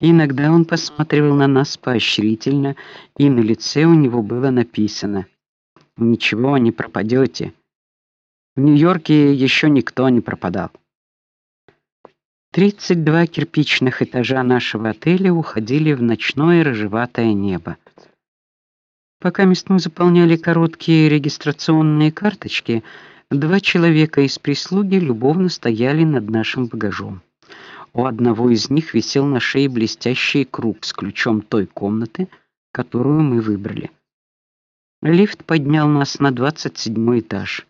Иногда он посматривал на нас поощрительно, и на лице у него было написано: "Ничего, не пропадете. В Нью-Йорке еще никто не пропадал". 32 кирпичных этажа нашего отеля уходили в ночное рыжеватое небо. Пока мы заполняли короткие регистрационные карточки, два человека из прислуги любовно стояли над нашим багажом. У одного из них висел на шее блестящий круг с ключом той комнаты, которую мы выбрали. Лифт поднял нас на двадцать седьмой этаж.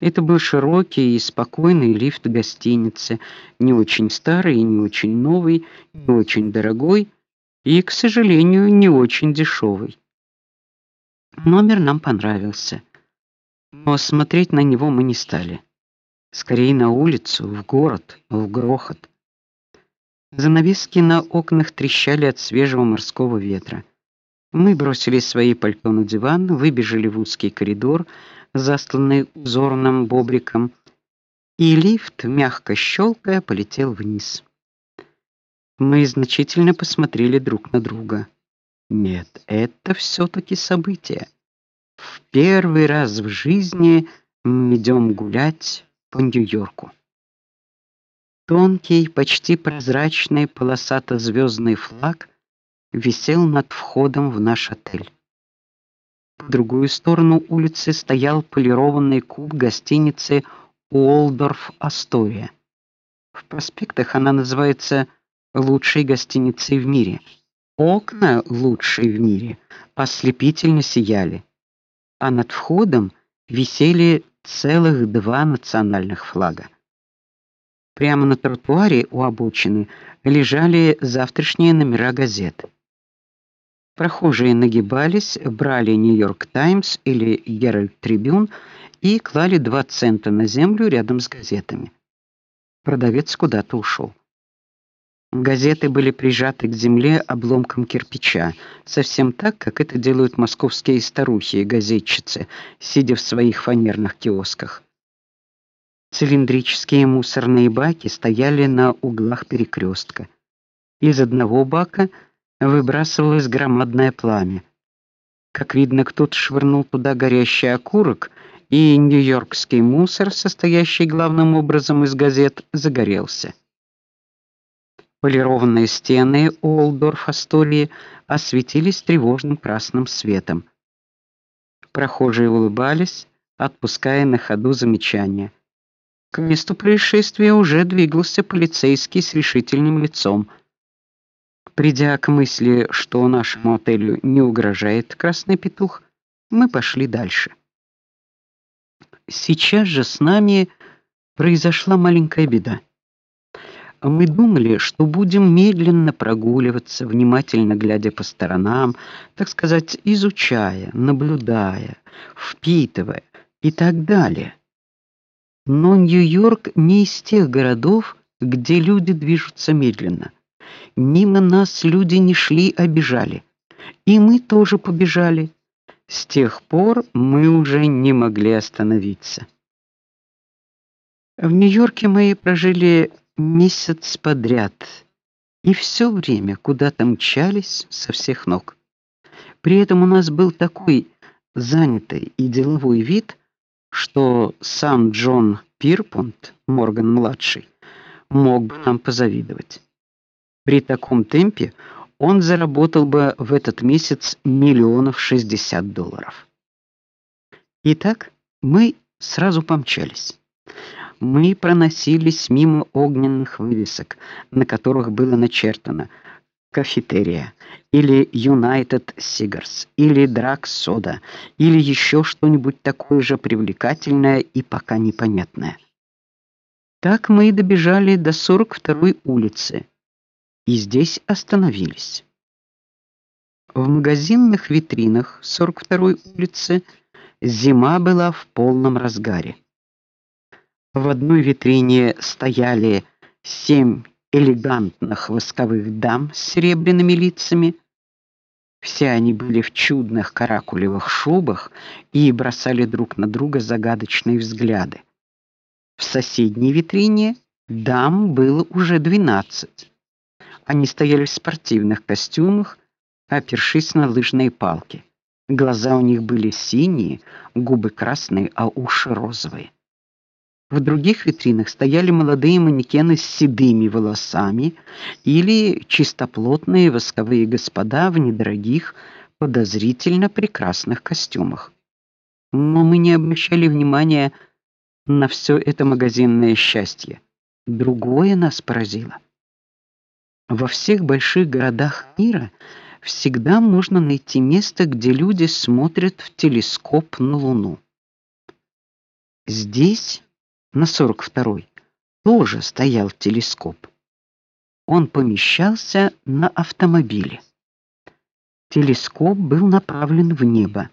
Это был широкий и спокойный лифт гостиницы, не очень старый и не очень новый, не очень дорогой и, к сожалению, не очень дешевый. Номер нам понравился, но смотреть на него мы не стали. Скорее на улицу, в город, в грохот. Занавески на окнах трещали от свежего морского ветра. Мы бросили свои пальто на диван, выбежали в узкий коридор, застланный узорным бобриком, и лифт, мягко щелкая, полетел вниз. Мы значительно посмотрели друг на друга. Нет, это все таки событие. В первый раз в жизни мы идем гулять по Нью-Йорку. Тонкий, почти прозрачный полосато звездный флаг висел над входом в наш отель. По другую сторону улицы стоял полированный куб гостиницы Уолдорф Астория. В проспектах она называется лучшей гостиницей в мире. Окна лучшие в мире ослепительно сияли, а над входом висели целых два национальных флага. Прямо на тротуаре у обочины лежали завтрашние номера газет. Прохожие нагибались, брали Нью-Йорк Таймс или Геральд Трибюн и клали два цента на землю рядом с газетами. Продавец куда-то ушел. Газеты были прижаты к земле обломком кирпича, совсем так, как это делают московские старухи и газетчицы, сидя в своих фанерных киосках. Цилиндрические мусорные баки стояли на углах перекрестка. Из одного бака выбрасывалось громадное пламя. Как видно, кто-то швырнул туда горящий окурок, и нью-йоркский мусор, состоящий главным образом из газет, загорелся. Полированные стены Олдорф-Астории осветились тревожным красным светом. Прохожие улыбались, отпуская на ходу замечания. К месту происшествия уже двигался полицейский с решительным лицом. Придя к мысли, что нашему отелю не угрожает красный петух, мы пошли дальше. Сейчас же с нами произошла маленькая беда. Мы думали, что будем медленно прогуливаться, внимательно глядя по сторонам, так сказать, изучая, наблюдая, впитывая и так далее. Но Нью-Йорк не из тех городов, где люди движутся медленно. Мимо нас люди не шли, а бежали. И мы тоже побежали. С тех пор мы уже не могли остановиться. В Нью-Йорке мы прожили месяц подряд, и все время куда-то мчались со всех ног. При этом у нас был такой занятый и деловой вид, что сам Джон Пирпонт, Морган младший, мог бы нам позавидовать. При таком темпе он заработал бы в этот месяц миллионов шестьдесят долларов. Итак, мы сразу помчались. Мы проносились мимо огненных вывесок, на которых было начертано кафетерия или United Cigars или Drag Soda или еще что-нибудь такое же привлекательное и пока непонятное. Так мы и добежали до 42-й улицы и здесь остановились. В магазинных витринах 42-й улицы зима была в полном разгаре. В одной витрине стояли семь элегантных восковых дам с серебряными лицами. Все они были в чудных каракулевых шубах и бросали друг на друга загадочные взгляды. В соседней витрине дам было уже двенадцать. Они стояли в спортивных костюмах, опершись на лыжные палки. Глаза у них были синие, губы красные, а уши розовые. В других витринах стояли молодые манекены с седыми волосами или чистоплотные восковые господа в недорогих, подозрительно прекрасных костюмах. Но мы не обращали внимания на все это магазинное счастье. Другое нас поразило. Во всех больших городах мира всегда можно найти место, где люди смотрят в телескоп на Луну. Здесь, на 42-й, тоже стоял телескоп. Он помещался на автомобиле. Телескоп был направлен в небо.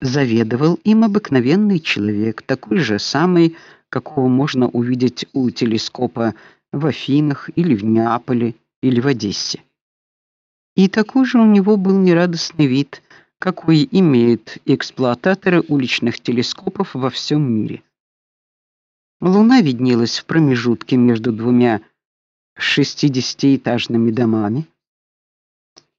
Заведовал им обыкновенный человек, такой же самый, какого можно увидеть у телескопа в Афинах или в Неаполе или в Одессе. И такой же у него был нерадостный вид, какой имеют эксплуататоры уличных телескопов во всем мире. Луна виднелась в промежутке между двумя шестидесятиэтажными домами.